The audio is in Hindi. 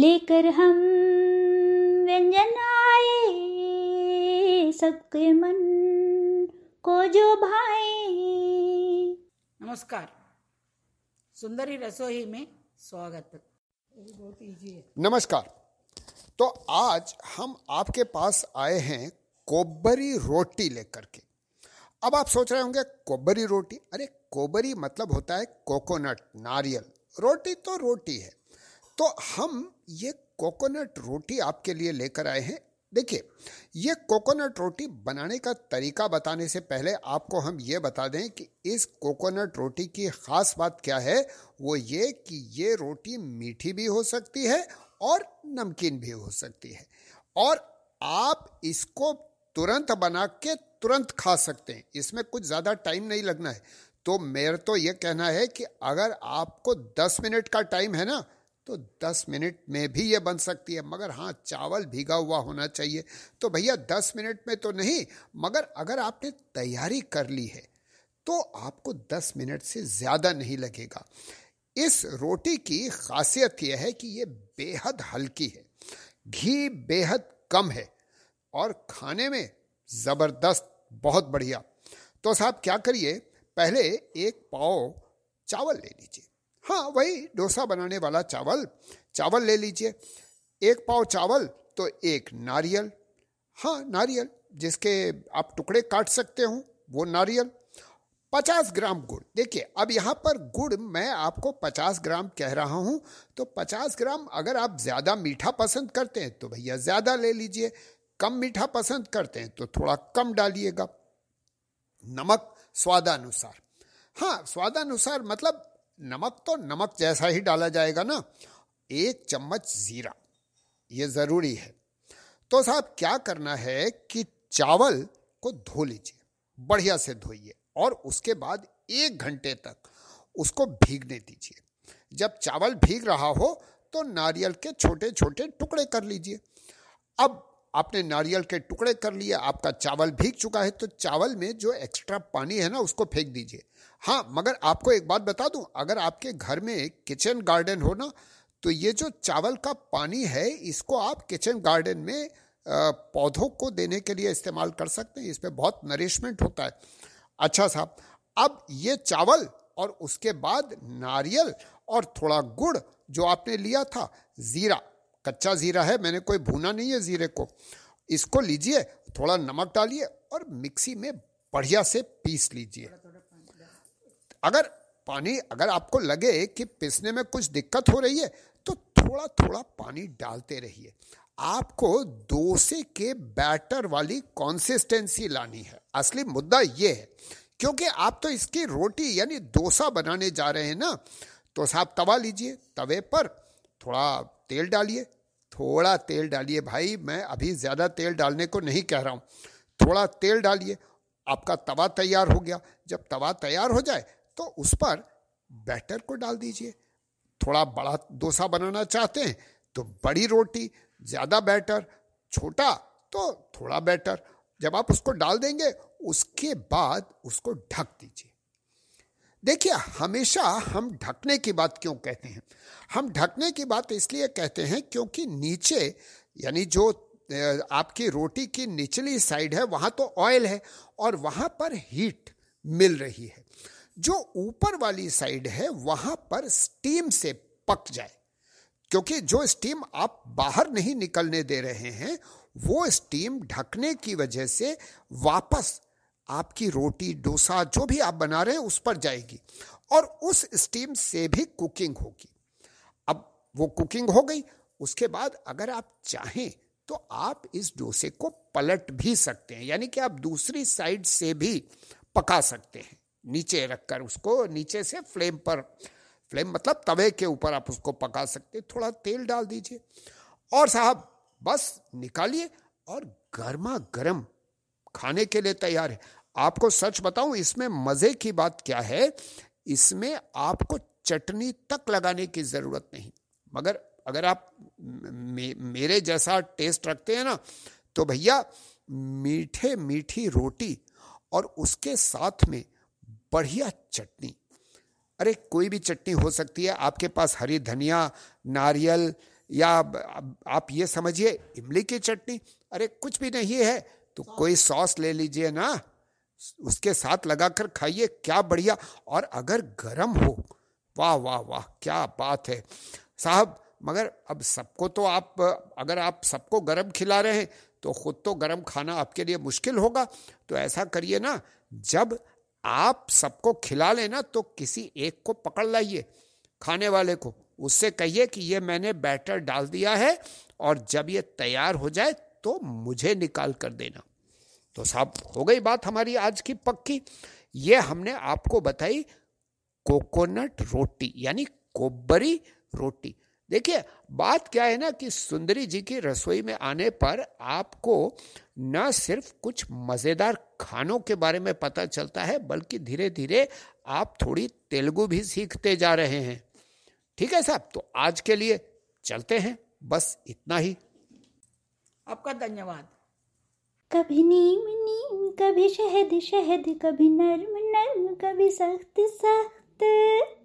लेकर हम व्यंजन आए। सबके मन को जो भाए। नमस्कार। सुंदरी रसोई में स्वागत। नमस्कार। तो आज हम आपके पास आए हैं कोबरी रोटी लेकर के। अब आप सोच रहे होंगे कोबरी रोटी? अरे कोबरी मतलब होता है कोकोनट नारियल। रोटी तो रोटी है। तो हम ये कोकोनट रोटी आपके लिए लेकर आए हैं। देखिए, ये कोकोनट रोटी बनाने का तरीका बताने से पहले आपको हम ये बता दें कि इस कोकोनट रोटी की ख़ास बात क्या है। वो ये कि ये रोटी मीठी भी हो सकती है और नमकीन भी हो सकती है। और आप इसको तुरंत बना के तुरंत खा सकते हैं। इसमें कुछ ज़्यादा टाइम नहीं लगना है। तो मेरा तो ये कहना है कि अगर आपको 10 मिनट का टाइम है ना तो 10 मिनट में भी ये बन सकती है। मगर हाँ चावल भीगा हुआ होना चाहिए। तो भैया 10 मिनट में तो नहीं, मगर अगर आपने तैयारी कर ली है तो आपको 10 मिनट से ज़्यादा नहीं लगेगा। इस रोटी की खासियत यह है कि ये बेहद हल्की है। घी बेहद कम है और खाने में ज़बरदस्त, बहुत बढ़िया। तो साहब, क्या करिए? पहले एक पाव चावल ले लीजिए। हाँ वही डोसा बनाने वाला चावल। चावल ले लीजिए। एक पाव चावल तो एक नारियल। हाँ नारियल, जिसके आप टुकड़े काट सकते हो, वो नारियल। पचास ग्राम गुड़। देखिए, अब यहाँ पर गुड़ मैं आपको पचास ग्राम कह रहा हूँ तो पचास ग्राम अगर आप ज़्यादा मीठा पसंद करते हैं तो भैया ज़्यादा ले लीजिए। कम मीठा पसंद करते हैं तो थोड़ा कम डालिएगा। नमक स्वादानुसार। हाँ स्वादानुसार मतलब नमक तो नमक जैसा ही डाला जाएगा ना, एक चम्मच ज़ीरा, ये ज़रूरी है। तो साहब, क्या करना है कि चावल को धो लीजिए, बढ़िया से धोइए और उसके बाद एक घंटे तक उसको भीगने दीजिए। जब चावल भीग रहा हो तो नारियल के छोटे छोटे टुकड़े कर लीजिए। अब आपने नारियल के टुकड़े कर लिए, आपका चावल भीग चुका है तो चावल में जो एक्स्ट्रा पानी है ना, उसको फेंक दीजिए। हाँ मगर आपको एक बात बता दूँ, अगर आपके घर में किचन गार्डन हो ना तो ये जो चावल का पानी है, इसको आप किचन गार्डन में पौधों को देने के लिए इस्तेमाल कर सकते हैं। इसमें बहुत नरिशमेंट होता है। अच्छा साहब, अब ये चावल और उसके बाद नारियल और थोड़ा गुड़ जो आपने लिया था, ज़ीरा कच्चा ज़ीरा है, मैंने कोई भूना नहीं है ज़ीरे को। इसको लीजिए, थोड़ा नमक डालिए और मिक्सी में बढ़िया से पीस लीजिए। अगर पानी, अगर आपको लगे कि पीसने में कुछ दिक्कत हो रही है तो थोड़ा थोड़ा पानी डालते रहिए। आपको डोसे के बैटर वाली कंसिस्टेंसी लानी है। असली मुद्दा ये है, क्योंकि आप तो इसकी रोटी यानी डोसा बनाने जा रहे हैं ना तो साहब तवा लीजिए तवे पर थोड़ा तेल डालिए, थोड़ा तेल डालिए। भाई, मैं अभी ज़्यादा तेल डालने को नहीं कह रहा हूँ। थोड़ा तेल डालिए, आपका तवा तैयार हो गया। जब तवा तैयार हो जाए तो उस पर बैटर को डाल दीजिए। थोड़ा बड़ा डोसा बनाना चाहते हैं तो बड़ी रोटी, ज़्यादा बैटर, छोटा तो थोड़ा बैटर। जब आप उसको डाल देंगे, उसके बाद उसको ढक दीजिए। देखिए, हमेशा हम ढकने की बात क्यों कहते हैं? हम ढकने की बात इसलिए कहते हैं क्योंकि नीचे, यानी जो आपकी रोटी की निचली साइड है, वहाँ तो ऑयल है और वहाँ पर हीट मिल रही है। जो ऊपर वाली साइड है, वहाँ पर स्टीम से पक जाए। क्योंकि जो स्टीम आप बाहर नहीं निकलने दे रहे हैं, वो स्टीम ढकने की वजह से वापस आपकी रोटी, डोसा, जो भी आप बना रहे हैं, उस पर जाएगी। और उस स्टीम से भी कुकिंग होगी। अब वो कुकिंग हो गई। उसके बाद अगर आप चाहें तो आप इस डोसे को पलट भी सकते हैं। यानी कि आप दूसरी साइड से भी पका सकते हैं। नीचे रखकर उसको, नीचे से फ्लेम पर फ्लेम मतलब तवे के ऊपर आप उसको पका सकते हैं। थोड़ा तेल डाल दीजिए। और साहब, बस निकालिए और गर्मा गर्म खाने के लिए तैयार है। आपको सच बताऊँ इसमें मज़े की बात क्या है? इसमें आपको चटनी तक लगाने की ज़रूरत नहीं। मगर अगर आप मे, मेरे जैसा टेस्ट रखते हैं ना तो भैया मीठे मीठी रोटी और उसके साथ में बढ़िया चटनी। अरे कोई भी चटनी हो सकती है। आपके पास हरी धनिया नारियल या आप ये समझिए इमली की चटनी। अरे कुछ भी नहीं है तो कोई सॉस ले लीजिए ना। उसके साथ लगाकर खाइए, क्या बढ़िया। और अगर गरम हो, वाह वाह वाह, क्या बात है। साहब, मगर अब सबको तो आप, अगर आप सबको गरम खिला रहे हैं तो खुद तो गरम खाना आपके लिए मुश्किल होगा। तो ऐसा करिए ना, जब आप सबको खिला लेना तो किसी एक को पकड़ लाइए, खाने वाले को। उससे कहिए कि ये मैंने बैटर डाल दिया है, और जब ये तैयार हो जाए तो मुझे निकाल कर देना। तो साहब, हो गई बात हमारी आज की पक्की। ये हमने आपको बताई कोकोनट रोटी, यानी कोबरी रोटी। देखिए, बात क्या है ना कि सुंदरी जी की रसोई में आने पर आपको न सिर्फ़ कुछ मज़ेदार खानों के बारे में पता चलता है, बल्कि धीरे धीरे आप थोड़ी तेलुगु भी सीखते जा रहे हैं। ठीक है साहब? तो आज के लिए चलते हैं, बस इतना ही। आपका धन्यवाद। कभी नीम नीम कभी शहद शहद कभी नर्म नर्म कभी सख्त सख्त।